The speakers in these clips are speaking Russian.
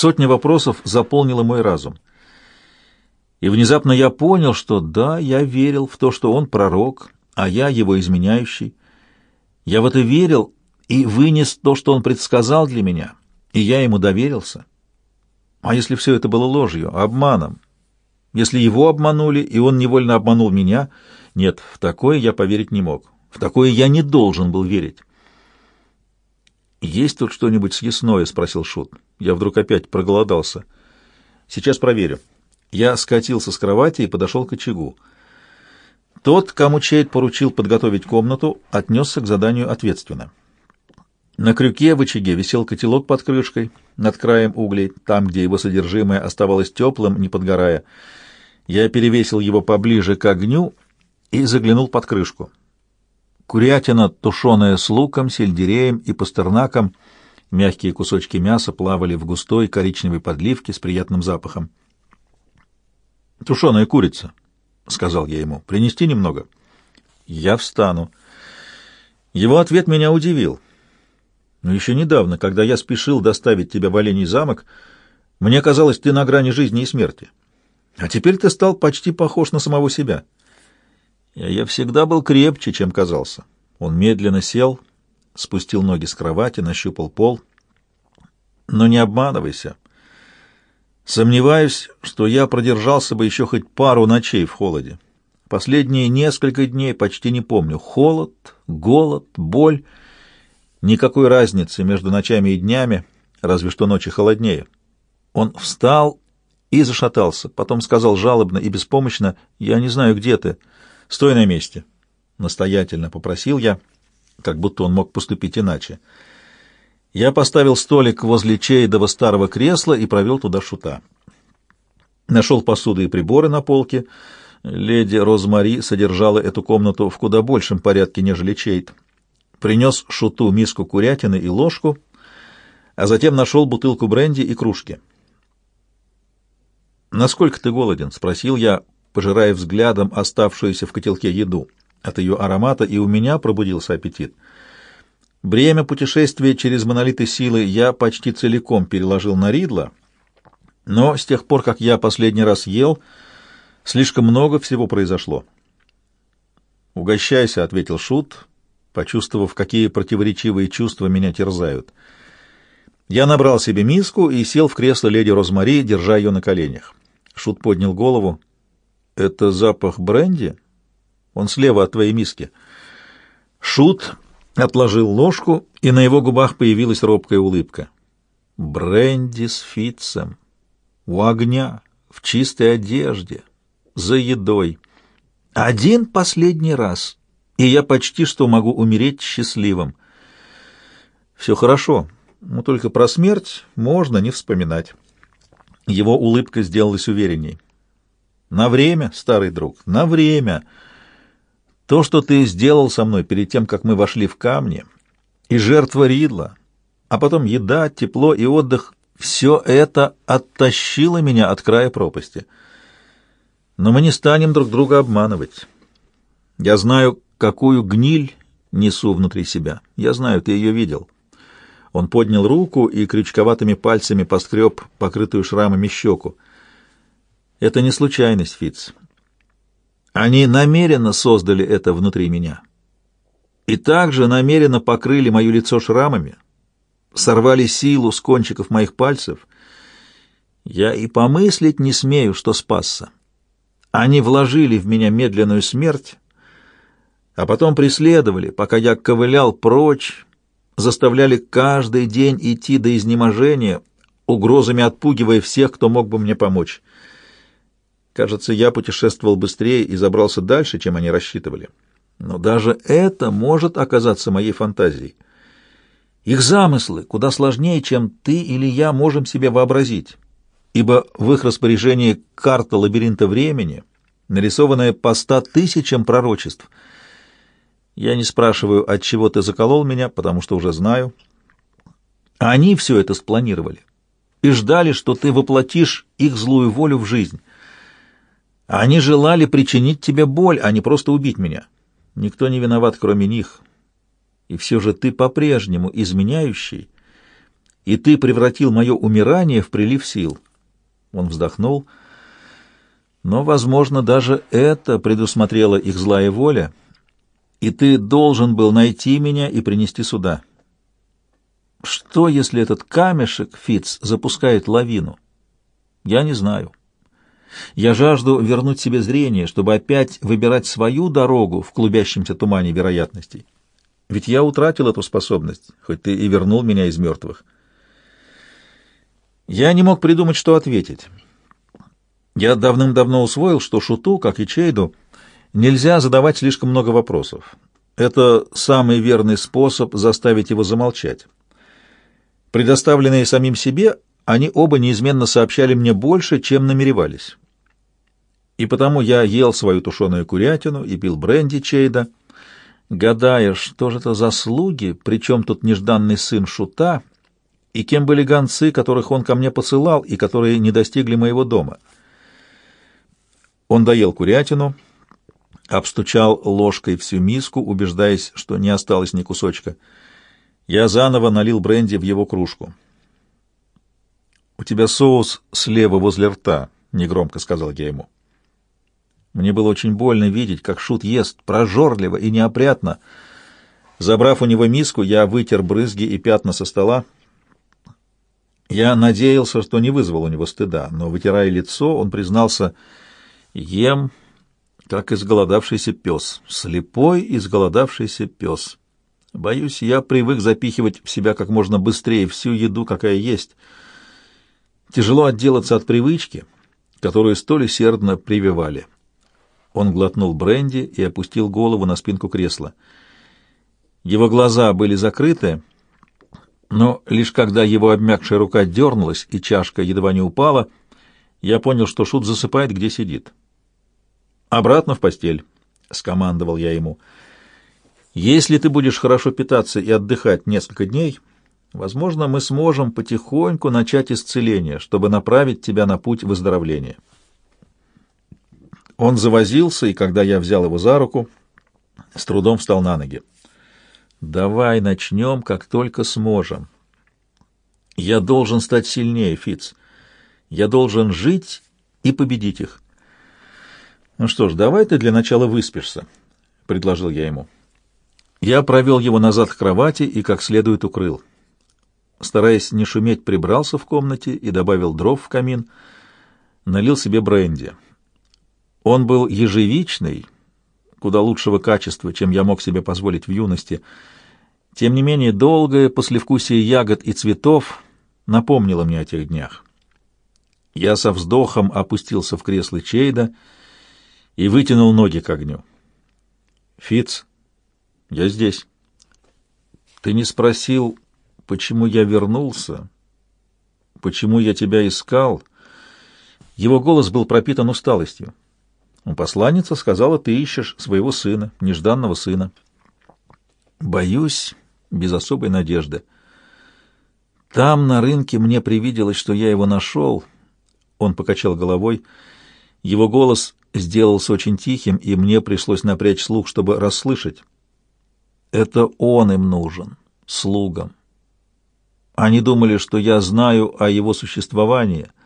Сотня вопросов заполнила мой разум. И внезапно я понял, что да, я верил в то, что он пророк, а я его изменяющий. Я в это верил и вынес то, что он предсказал для меня, и я ему доверился. А если все это было ложью, обманом? Если его обманули, и он невольно обманул меня? Нет, в такое я поверить не мог. В такое я не должен был верить. «Есть тут что-нибудь съестное?» — спросил Шут. Я вдруг опять проголодался. «Сейчас проверю». Я скатился с кровати и подошел к очагу. Тот, кому Чейд поручил подготовить комнату, отнесся к заданию ответственно. На крюке в очаге висел котелок под крышкой, над краем углей, там, где его содержимое оставалось теплым, не подгорая. Я перевесил его поближе к огню и заглянул под крышку. Курятина, тушеная с луком, сельдереем и пастернаком, мягкие кусочки мяса плавали в густой коричневой подливке с приятным запахом. «Тушеная курица», — сказал я ему, — «принести немного?» «Я встану». Его ответ меня удивил. Но еще недавно, когда я спешил доставить тебя в Оленей замок, мне казалось, ты на грани жизни и смерти. А теперь ты стал почти похож на самого себя». Я всегда был крепче, чем казался. Он медленно сел, спустил ноги с кровати, нащупал пол. Но не обманывайся. Сомневаюсь, что я продержался бы еще хоть пару ночей в холоде. Последние несколько дней почти не помню. Холод, голод, боль. Никакой разницы между ночами и днями, разве что ночи холоднее. Он встал и зашатался, потом сказал жалобно и беспомощно, «Я не знаю, где ты». «Стой на месте!» — настоятельно попросил я, как будто он мог поступить иначе. Я поставил столик возле Чейдова старого кресла и провел туда шута. Нашел посуду и приборы на полке. Леди Розмари содержала эту комнату в куда большем порядке, нежели Чейд. Принес шуту миску курятины и ложку, а затем нашел бутылку бренди и кружки. «Насколько ты голоден?» — спросил я, пожирая взглядом оставшуюся в котелке еду. От ее аромата и у меня пробудился аппетит. Бремя путешествия через монолиты силы я почти целиком переложил на Ридла, но с тех пор, как я последний раз ел, слишком много всего произошло. «Угощайся», — ответил Шут, почувствовав, какие противоречивые чувства меня терзают. Я набрал себе миску и сел в кресло леди Розмари, держа ее на коленях. Шут поднял голову. Это запах бренди? Он слева от твоей миски. Шут отложил ложку, и на его губах появилась робкая улыбка. Бренди с Фитцем. У огня, в чистой одежде, за едой. Один последний раз, и я почти что могу умереть счастливым. Все хорошо, но только про смерть можно не вспоминать. Его улыбка сделалась уверенней. На время, старый друг, на время. То, что ты сделал со мной перед тем, как мы вошли в камни, и жертва Ридла, а потом еда, тепло и отдых, все это оттащило меня от края пропасти. Но мы не станем друг друга обманывать. Я знаю, какую гниль несу внутри себя. Я знаю, ты ее видел. Он поднял руку и крючковатыми пальцами поскреб покрытую шрамами щеку. Это не случайность, Фиц. Они намеренно создали это внутри меня. И также намеренно покрыли мое лицо шрамами, сорвали силу с кончиков моих пальцев. Я и помыслить не смею, что спасся. Они вложили в меня медленную смерть, а потом преследовали, пока я ковылял прочь, заставляли каждый день идти до изнеможения, угрозами отпугивая всех, кто мог бы мне помочь. Кажется, я путешествовал быстрее и забрался дальше, чем они рассчитывали. Но даже это может оказаться моей фантазией. Их замыслы куда сложнее, чем ты или я можем себе вообразить, ибо в их распоряжении карта лабиринта времени, нарисованная по ста тысячам пророчеств. Я не спрашиваю, от чего ты заколол меня, потому что уже знаю. Они все это спланировали и ждали, что ты воплотишь их злую волю в жизнь. Они желали причинить тебе боль, а не просто убить меня. Никто не виноват, кроме них. И все же ты по-прежнему изменяющий, и ты превратил мое умирание в прилив сил. Он вздохнул. Но, возможно, даже это предусмотрела их злая воля, и ты должен был найти меня и принести сюда. Что, если этот камешек, Фиц, запускает лавину? Я не знаю. Я жажду вернуть себе зрение, чтобы опять выбирать свою дорогу в клубящемся тумане вероятностей. Ведь я утратил эту способность, хоть ты и вернул меня из мертвых. Я не мог придумать, что ответить. Я давным-давно усвоил, что Шуту, как и Чейду, нельзя задавать слишком много вопросов. Это самый верный способ заставить его замолчать. Предоставленные самим себе, они оба неизменно сообщали мне больше, чем намеревались. И потому я ел свою тушеную курятину и пил бренди Чейда, гадая, что же это за слуги, причем тут нежданный сын Шута, и кем были гонцы, которых он ко мне посылал и которые не достигли моего дома. Он доел курятину, обстучал ложкой всю миску, убеждаясь, что не осталось ни кусочка. Я заново налил бренди в его кружку. «У тебя соус слева возле рта», — негромко сказал я ему. Мне было очень больно видеть, как Шут ест прожорливо и неопрятно. Забрав у него миску, я вытер брызги и пятна со стола. Я надеялся, что не вызвал у него стыда, но, вытирая лицо, он признался, «Ем, как изголодавшийся пес, слепой изголодавшийся пес. Боюсь, я привык запихивать в себя как можно быстрее всю еду, какая есть. Тяжело отделаться от привычки, которую столь усердно прививали». Он глотнул бренди и опустил голову на спинку кресла. Его глаза были закрыты, но лишь когда его обмякшая рука дернулась и чашка едва не упала, я понял, что Шут засыпает, где сидит. «Обратно в постель», — скомандовал я ему. «Если ты будешь хорошо питаться и отдыхать несколько дней, возможно, мы сможем потихоньку начать исцеление, чтобы направить тебя на путь выздоровления». Он завозился, и когда я взял его за руку, с трудом встал на ноги. «Давай начнем, как только сможем. Я должен стать сильнее, Фиц. Я должен жить и победить их». «Ну что ж, давай ты для начала выспишься», — предложил я ему. Я провел его назад к кровати и как следует укрыл. Стараясь не шуметь, прибрался в комнате и добавил дров в камин, налил себе бренди. Он был ежевичный, куда лучшего качества, чем я мог себе позволить в юности. Тем не менее, долгое послевкусие ягод и цветов напомнило мне о тех днях. Я со вздохом опустился в кресло Чейда и вытянул ноги к огню. Фиц, я здесь. Ты не спросил, почему я вернулся, почему я тебя искал? Его голос был пропитан усталостью. Посланница сказала, ты ищешь своего сына, нежданного сына. Боюсь, без особой надежды. Там, на рынке, мне привиделось, что я его нашел. Он покачал головой. Его голос сделался очень тихим, и мне пришлось напрячь слух, чтобы расслышать. Это он им нужен, слугам. Они думали, что я знаю о его существовании —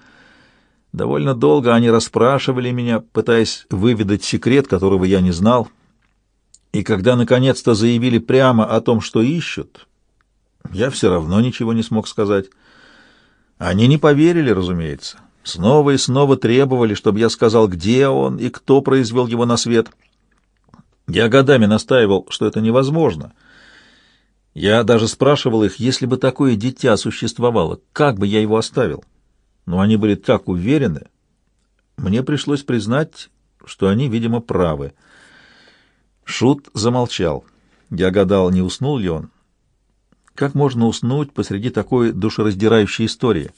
Довольно долго они расспрашивали меня, пытаясь выведать секрет, которого я не знал. И когда наконец-то заявили прямо о том, что ищут, я все равно ничего не смог сказать. Они не поверили, разумеется. Снова и снова требовали, чтобы я сказал, где он и кто произвел его на свет. Я годами настаивал, что это невозможно. Я даже спрашивал их, если бы такое дитя существовало, как бы я его оставил но они были так уверены, мне пришлось признать, что они, видимо, правы. Шут замолчал. Я гадал, не уснул ли он. Как можно уснуть посреди такой душераздирающей истории?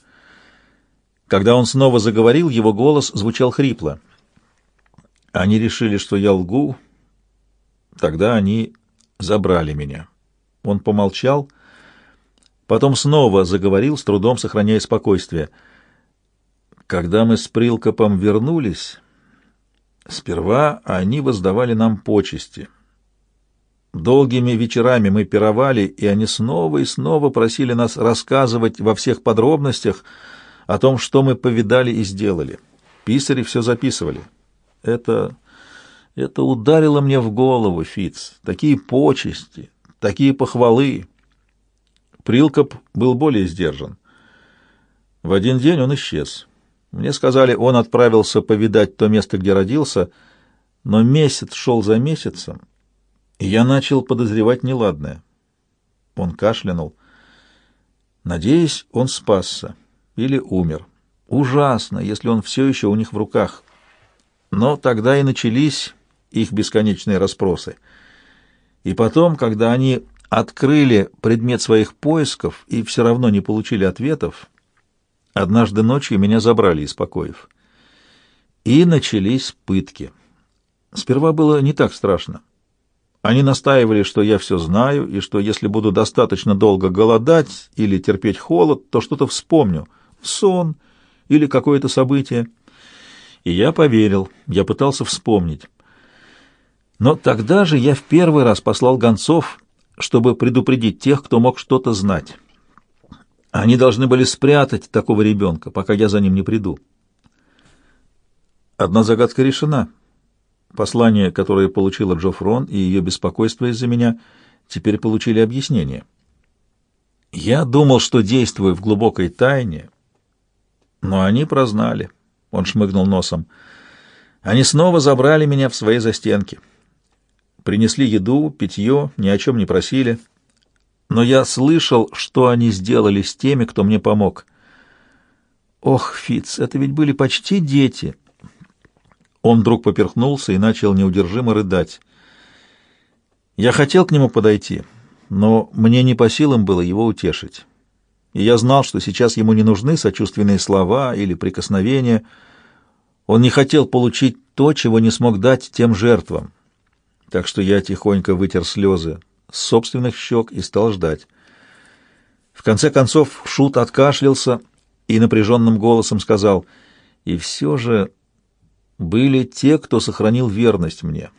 Когда он снова заговорил, его голос звучал хрипло. Они решили, что я лгу. Тогда они забрали меня. Он помолчал, потом снова заговорил, с трудом сохраняя спокойствие — когда мы с Прилкопом вернулись, сперва они воздавали нам почести. Долгими вечерами мы пировали, и они снова и снова просили нас рассказывать во всех подробностях о том, что мы повидали и сделали. Писари все записывали. Это... это ударило мне в голову, Фиц. Такие почести, такие похвалы. Прилкоп был более сдержан. В один день он исчез. Мне сказали, он отправился повидать то место, где родился, но месяц шел за месяцем, и я начал подозревать неладное. Он кашлянул. Надеюсь, он спасся или умер. Ужасно, если он все еще у них в руках. Но тогда и начались их бесконечные расспросы. И потом, когда они открыли предмет своих поисков и все равно не получили ответов, однажды ночью меня забрали из покоев. И начались пытки. Сперва было не так страшно. Они настаивали, что я все знаю, и что если буду достаточно долго голодать или терпеть холод, то что-то вспомню. Сон или какое-то событие. И я поверил, я пытался вспомнить. Но тогда же я в первый раз послал гонцов, чтобы предупредить тех, кто мог что-то знать. Они должны были спрятать такого ребенка, пока я за ним не приду. Одна загадка решена — Послание, которое получила Джо Фрон, и ее беспокойство из-за меня, теперь получили объяснение. Я думал, что действую в глубокой тайне, но они прознали. Он шмыгнул носом. Они снова забрали меня в свои застенки. Принесли еду, питье, ни о чем не просили. Но я слышал, что они сделали с теми, кто мне помог. Ох, Фиц, это ведь были почти дети. Он вдруг поперхнулся и начал неудержимо рыдать. Я хотел к нему подойти, но мне не по силам было его утешить. И я знал, что сейчас ему не нужны сочувственные слова или прикосновения. Он не хотел получить то, чего не смог дать тем жертвам. Так что я тихонько вытер слезы с собственных щек и стал ждать. В конце концов Шут откашлялся и напряженным голосом сказал, «И все же были те, кто сохранил верность мне.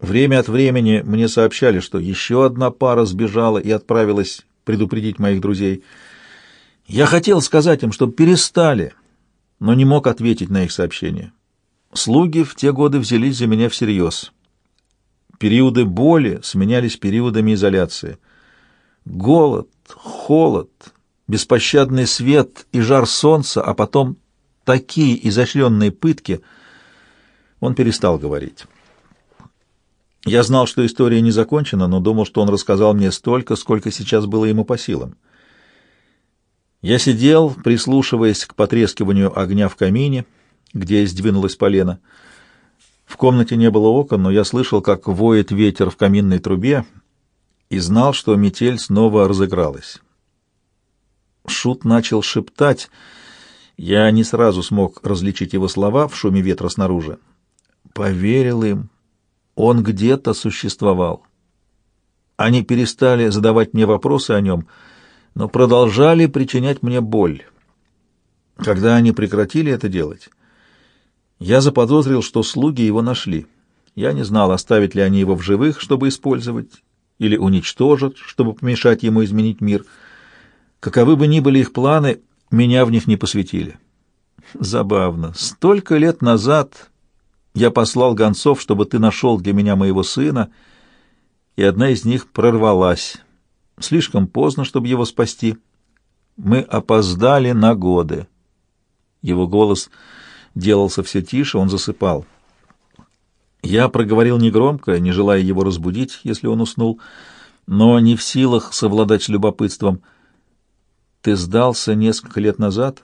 Время от времени мне сообщали, что еще одна пара сбежала и отправилась предупредить моих друзей. Я хотел сказать им, чтобы перестали, но не мог ответить на их сообщения. Слуги в те годы взялись за меня всерьез. Периоды боли сменялись периодами изоляции. Голод, холод, беспощадный свет и жар солнца, а потом такие изощренные пытки, он перестал говорить. Я знал, что история не закончена, но думал, что он рассказал мне столько, сколько сейчас было ему по силам. Я сидел, прислушиваясь к потрескиванию огня в камине, где сдвинулась полено. В комнате не было окон, но я слышал, как воет ветер в каминной трубе, и знал, что метель снова разыгралась. Шут начал шептать — я не сразу смог различить его слова в шуме ветра снаружи. Поверил им. Он где-то существовал. Они перестали задавать мне вопросы о нем, но продолжали причинять мне боль. Когда они прекратили это делать, я заподозрил, что слуги его нашли. Я не знал, оставить ли они его в живых, чтобы использовать, или уничтожат, чтобы помешать ему изменить мир. Каковы бы ни были их планы, меня в них не посвятили. Забавно. Столько лет назад я послал гонцов, чтобы ты нашел для меня моего сына, и одна из них прорвалась. Слишком поздно, чтобы его спасти. Мы опоздали на годы. Его голос делался все тише, он засыпал. Я проговорил негромко, не желая его разбудить, если он уснул, но не в силах совладать с любопытством — ты сдался несколько лет назад?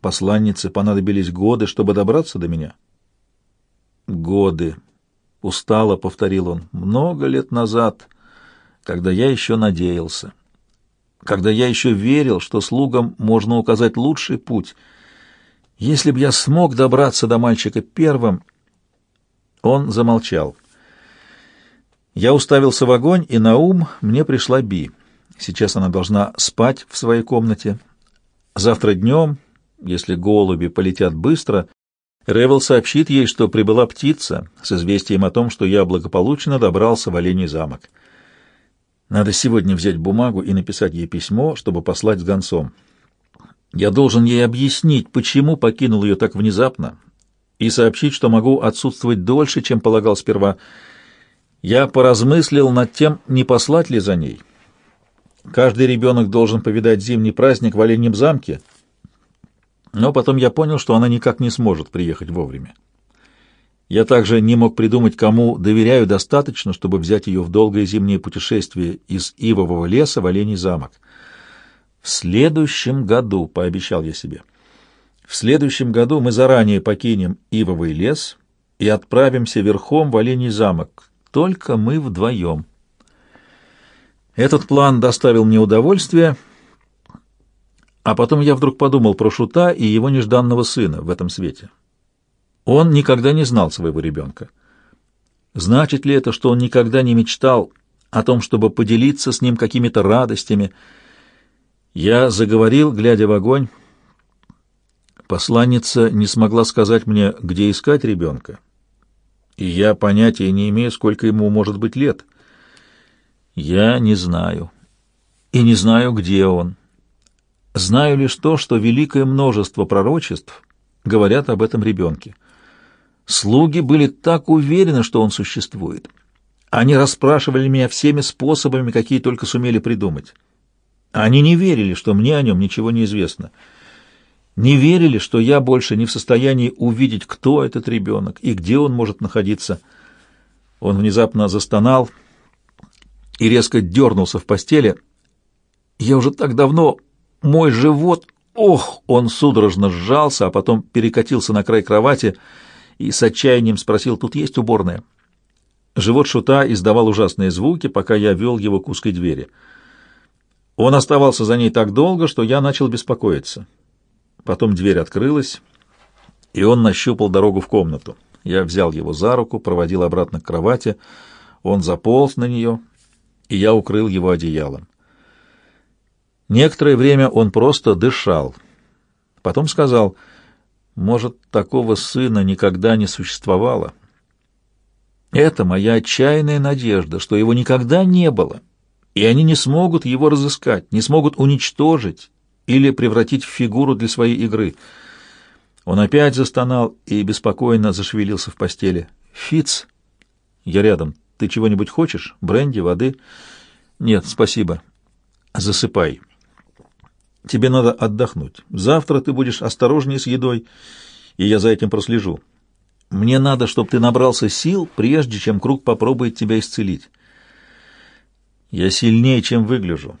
Посланнице понадобились годы, чтобы добраться до меня? Годы. Устало повторил он. Много лет назад, когда я еще надеялся. Когда я еще верил, что слугам можно указать лучший путь. Если б я смог добраться до мальчика первым... Он замолчал. Я уставился в огонь, и на ум мне пришла Би — Сейчас она должна спать в своей комнате. Завтра днем, если голуби полетят быстро, Ревел сообщит ей, что прибыла птица с известием о том, что я благополучно добрался в Оленей замок. Надо сегодня взять бумагу и написать ей письмо, чтобы послать с гонцом. Я должен ей объяснить, почему покинул ее так внезапно, и сообщить, что могу отсутствовать дольше, чем полагал сперва. Я поразмыслил над тем, не послать ли за ней. Каждый ребенок должен повидать зимний праздник в Оленьем замке — но потом я понял, что она никак не сможет приехать вовремя. Я также не мог придумать, кому доверяю достаточно, чтобы взять ее в долгое зимнее путешествие из Ивового леса в Оленей замок. В следующем году, — пообещал я себе, — в следующем году мы заранее покинем Ивовый лес и отправимся верхом в Оленей замок, только мы вдвоем. Этот план доставил мне удовольствие — а потом я вдруг подумал про Шута и его нежданного сына в этом свете. Он никогда не знал своего ребенка. Значит ли это, что он никогда не мечтал о том, чтобы поделиться с ним какими-то радостями? Я заговорил, глядя в огонь. Посланница не смогла сказать мне, где искать ребенка, и я понятия не имею, сколько ему может быть лет. Я не знаю. И не знаю, где он. Знаю лишь то, что великое множество пророчеств говорят об этом ребенке. Слуги были так уверены, что он существует. Они расспрашивали меня всеми способами, какие только сумели придумать. Они не верили, что мне о нем ничего не известно. Не верили, что я больше не в состоянии увидеть, кто этот ребенок и где он может находиться. Он внезапно застонал и резко дернулся в постели. Я уже так давно мой живот, ох, он судорожно сжался, а потом перекатился на край кровати и с отчаянием спросил, тут есть уборная? Живот шута издавал ужасные звуки, пока я вел его к узкой двери. Он оставался за ней так долго, что я начал беспокоиться. Потом дверь открылась, и он нащупал дорогу в комнату. Я взял его за руку, проводил обратно к кровати, он заполз на нее, и я укрыл его одеялом. Некоторое время он просто дышал. Потом сказал, может, такого сына никогда не существовало. Это моя отчаянная надежда, что его никогда не было, и они не смогут его разыскать, не смогут уничтожить или превратить в фигуру для своей игры. Он опять застонал и беспокойно зашевелился в постели. «Фиц, я рядом. Ты чего-нибудь хочешь? Бренди, воды?» «Нет, спасибо. Засыпай». Тебе надо отдохнуть. Завтра ты будешь осторожнее с едой, и я за этим прослежу. Мне надо, чтобы ты набрался сил, прежде чем круг попробует тебя исцелить. Я сильнее, чем выгляжу.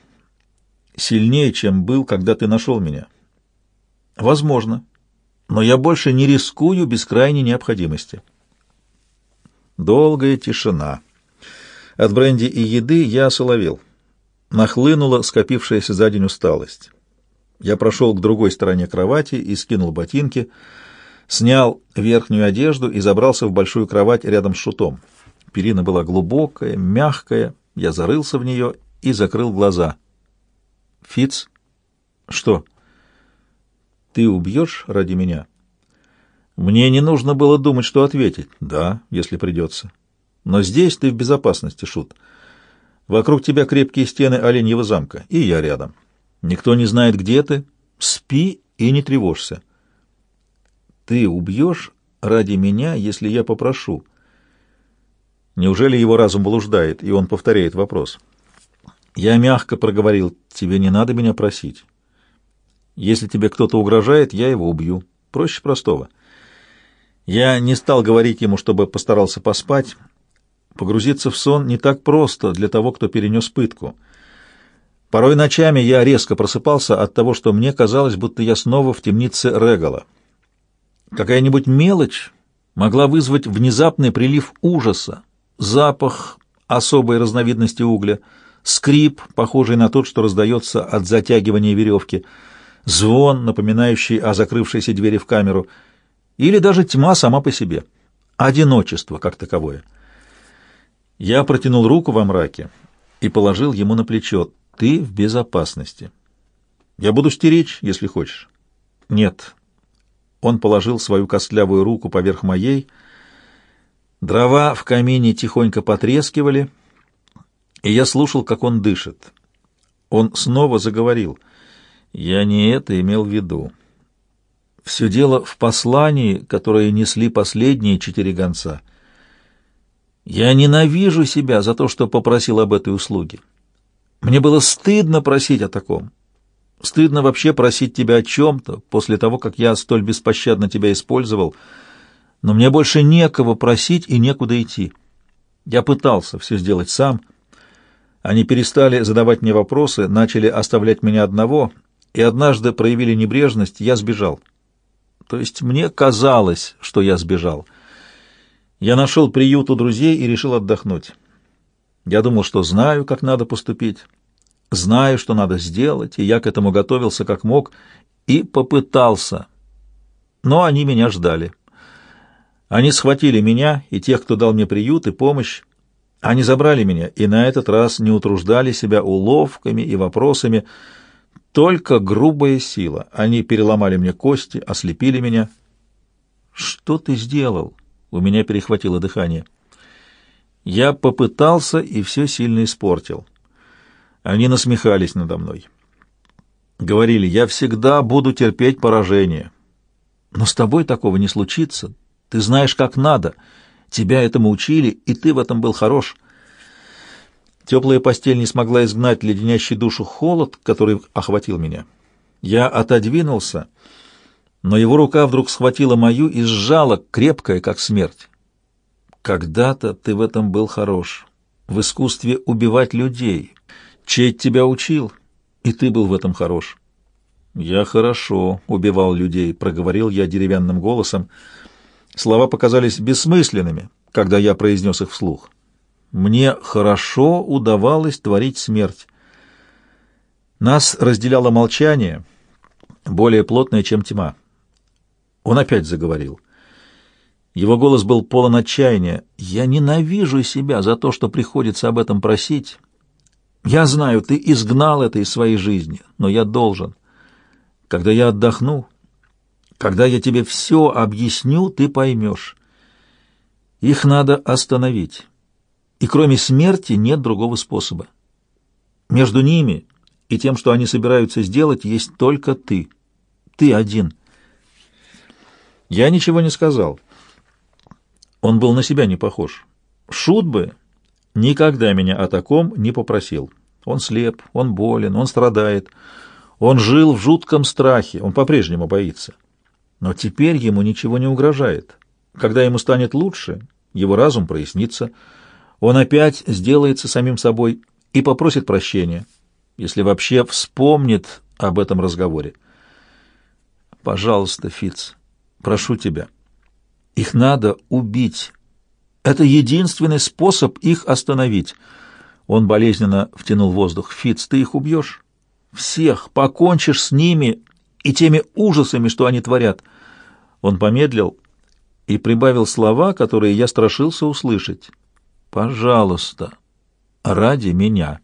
Сильнее, чем был, когда ты нашел меня. Возможно. Но я больше не рискую без крайней необходимости. Долгая тишина. От бренди и еды я осоловел. Нахлынула скопившаяся за день усталость. Я прошел к другой стороне кровати и скинул ботинки, снял верхнюю одежду и забрался в большую кровать рядом с шутом. Перина была глубокая, мягкая, я зарылся в нее и закрыл глаза. Фиц, что? Ты убьешь ради меня? Мне не нужно было думать, что ответить. Да, если придется. Но здесь ты в безопасности, Шут. Вокруг тебя крепкие стены Оленьего замка, и я рядом. Никто не знает, где ты. Спи и не тревожься. Ты убьешь ради меня, если я попрошу. Неужели его разум блуждает, и он повторяет вопрос? Я мягко проговорил, тебе не надо меня просить. Если тебе кто-то угрожает, я его убью. Проще простого. Я не стал говорить ему, чтобы постарался поспать. Погрузиться в сон не так просто для того, кто перенес пытку. Порой ночами я резко просыпался от того, что мне казалось, будто я снова в темнице Регала. Какая-нибудь мелочь могла вызвать внезапный прилив ужаса, запах особой разновидности угля, скрип, похожий на тот, что раздается от затягивания веревки, звон, напоминающий о закрывшейся двери в камеру, или даже тьма сама по себе, одиночество как таковое. Я протянул руку во мраке и положил ему на плечо. Ты в безопасности. Я буду стеречь, если хочешь. Нет. Он положил свою костлявую руку поверх моей. Дрова в камине тихонько потрескивали, и я слушал, как он дышит. Он снова заговорил. Я не это имел в виду. Все дело в послании, которое несли последние четыре гонца. Я ненавижу себя за то, что попросил об этой услуге. Мне было стыдно просить о таком. Стыдно вообще просить тебя о чем-то после того, как я столь беспощадно тебя использовал. Но мне больше некого просить и некуда идти. Я пытался все сделать сам. Они перестали задавать мне вопросы, начали оставлять меня одного, и однажды проявили небрежность, я сбежал. То есть мне казалось, что я сбежал. Я нашел приют у друзей и решил отдохнуть. Я думал, что знаю, как надо поступить, знаю, что надо сделать, и я к этому готовился как мог и попытался. Но они меня ждали. Они схватили меня и тех, кто дал мне приют и помощь. Они забрали меня и на этот раз не утруждали себя уловками и вопросами, только грубая сила. Они переломали мне кости, ослепили меня. «Что ты сделал?» У меня перехватило дыхание. Я попытался и все сильно испортил. Они насмехались надо мной. Говорили, я всегда буду терпеть поражение. Но с тобой такого не случится. Ты знаешь, как надо. Тебя этому учили, и ты в этом был хорош. Теплая постель не смогла изгнать леденящий душу холод, который охватил меня. Я отодвинулся, но его рука вдруг схватила мою и сжала, крепкая, как смерть. Когда-то ты в этом был хорош, в искусстве убивать людей. Чейд тебя учил, и ты был в этом хорош. Я хорошо убивал людей, проговорил я деревянным голосом. Слова показались бессмысленными, когда я произнес их вслух. Мне хорошо удавалось творить смерть. Нас разделяло молчание, более плотное, чем тьма. Он опять заговорил. Его голос был полон отчаяния. «Я ненавижу себя за то, что приходится об этом просить. Я знаю, ты изгнал это из своей жизни, но я должен. Когда я отдохну, когда я тебе все объясню, ты поймешь. Их надо остановить. И кроме смерти нет другого способа. Между ними и тем, что они собираются сделать, есть только ты. Ты один». Я ничего не сказал. Он был на себя не похож. Шут бы никогда меня о таком не попросил. Он слеп, он болен, он страдает. Он жил в жутком страхе, он по-прежнему боится. Но теперь ему ничего не угрожает. Когда ему станет лучше, его разум прояснится. Он опять сделается самим собой и попросит прощения, если вообще вспомнит об этом разговоре. Пожалуйста, Фиц, прошу тебя, их надо убить. Это единственный способ их остановить. Он болезненно втянул воздух. Фиц, ты их убьешь? Всех, покончишь с ними и теми ужасами, что они творят. Он помедлил и прибавил слова, которые я страшился услышать. Пожалуйста, ради меня».